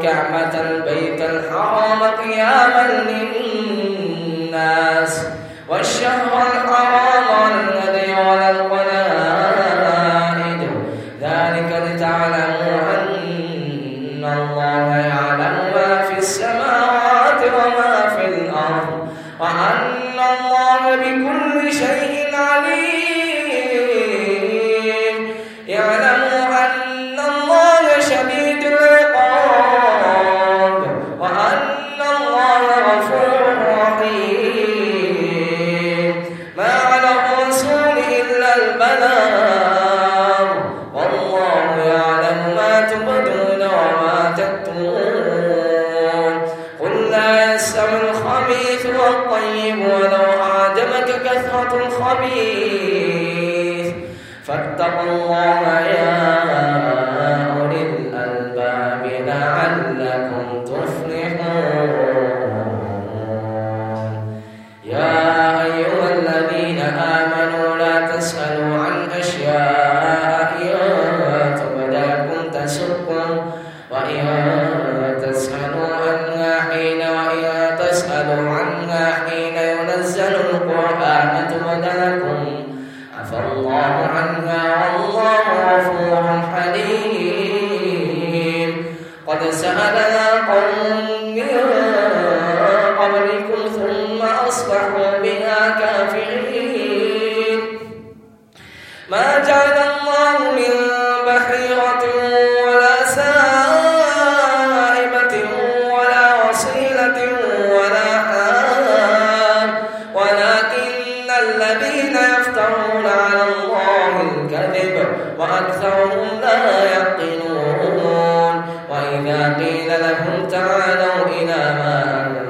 الكعبة البيت الحرام قياما للناس والشهر الحرام الذي على القنائد ذلك لتعلموا أن الله يعلم ما في السماوات وما في الأرض وأن الله بكل شيء عليم. تبدون وما تكتمون. قل لا يستوي الخبيث والطيب ولو أعجبك كثرة الخبيث. فاتقوا الله يا أولي الألباب لعلكم تفلحون. يا أيها قد سألنا قوم من قبلكم ثم أصبحوا بها كافرين. ما جعل الله من بحيرة ولا سائبة ولا وصيلة ولا حام ولكن الذين يفترون على الله الكذب وأكثرهم لا يقنون. وإذا قيل لهم تعالوا إلى ما أنزل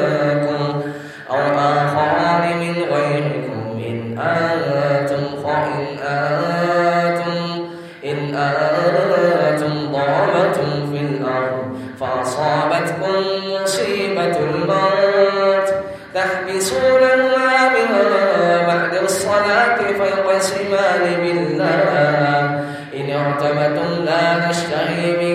يوم لا نشتهي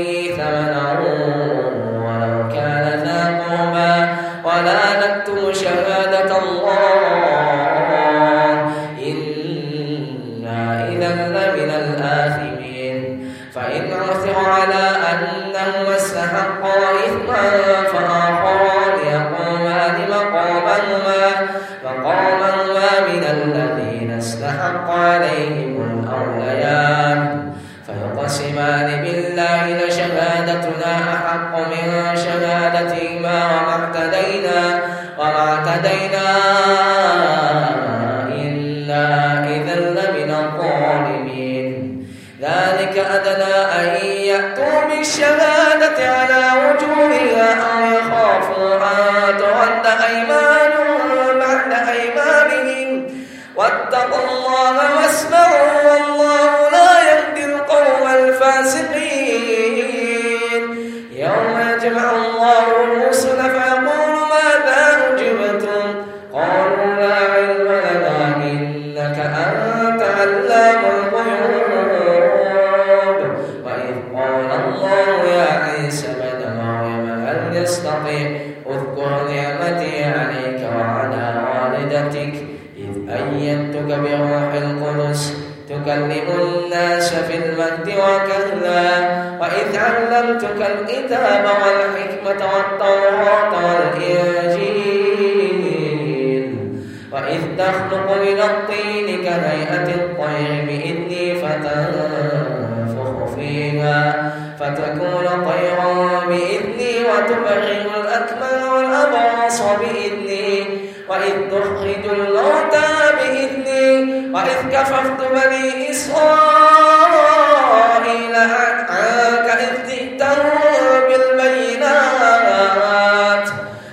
ذلك أدنى أن يأتوا بالشهادة على وجوهها أو يخافوا أن ترد أيمان بعد أيمانهم. واتقوا الله واسمعوا. والله تكلم الناس في المهد وكهلا وإذ علمتك الكتاب والحكمة والتوراة والإنجيل. وإذ تخلق من الطين كهيئة الطير بإذني فتنفخ فيها فتكون طيرا بإذني وتبعي الأكمل والأبرص بإذني. وإذ تخرج كففت بني إسرائيل عنك إذ جئتهم بالبينات.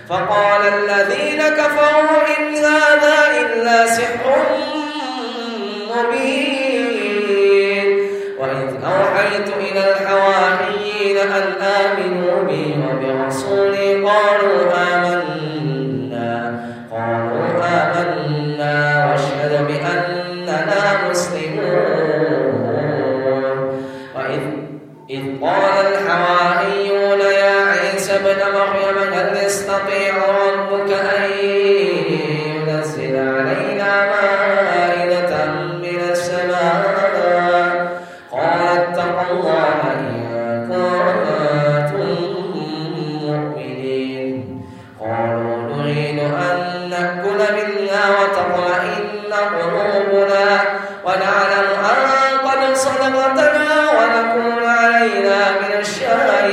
فقال الذين كفروا إن هذا إلا سحر مبين. وإذ أوحيت إلى الحواريين أن آمنوا بي وبرسولي قالوا آمنوا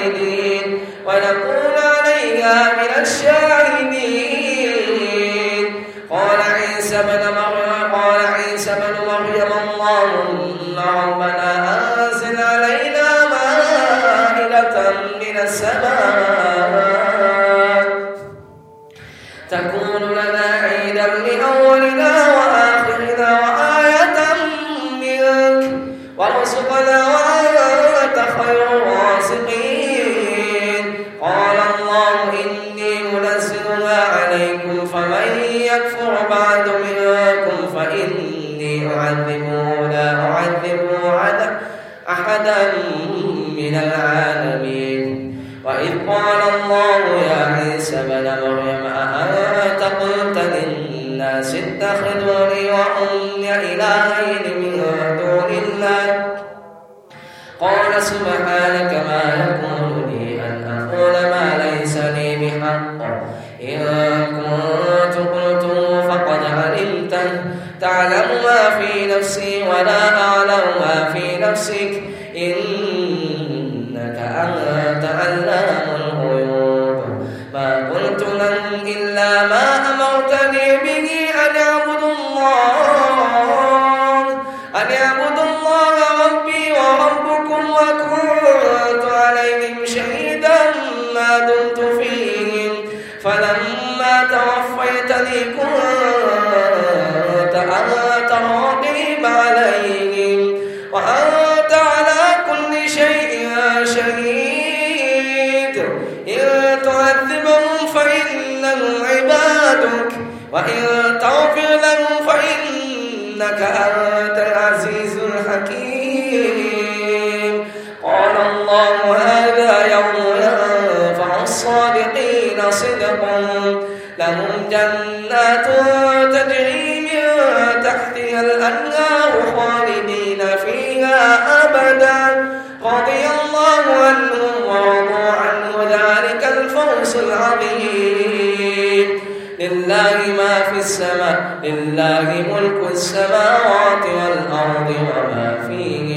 الوالدين ونكون عليها من الشاهدين. قال عيسى بن مريم قال عيسى بن مريم اللهم ربنا أنزل علينا مائدة من السماء. تكون لنا عيدا لأولنا وآخرنا وآية منك وارزقنا وأنت خير الراسقين العالمين. وإذ قال الله يا عيسى بن مريم أأنت قلت للناس اتخذوني وأمي إلهين من دون الله. قال سبحانك ما يكون لي أن أقول ما ليس لي بحق. إن كنت قلته فقد علمته. تعلم ما في نفسي ولا أعلم ما في نفسك. أنت علام الغيوب ما قلت لهم إلا ما أمرتني به أن اعبدوا الله. أن اعبدوا الله ربي وربكم وكنت عليهم شهيدا ما دمت فيهم. فلما توفيتني كنت إنك أنت العزيز الحكيم. قال الله هذا يوم ينفع الصادقين صدقهم. لهم جنات تجري من تحتها الأنهار خالدين فيها أبدا. رضي الله عنهم ورضوا عنه ذلك الفوز العظيم. لله ما في السماء لله ملك السماوات والأرض وما فيهن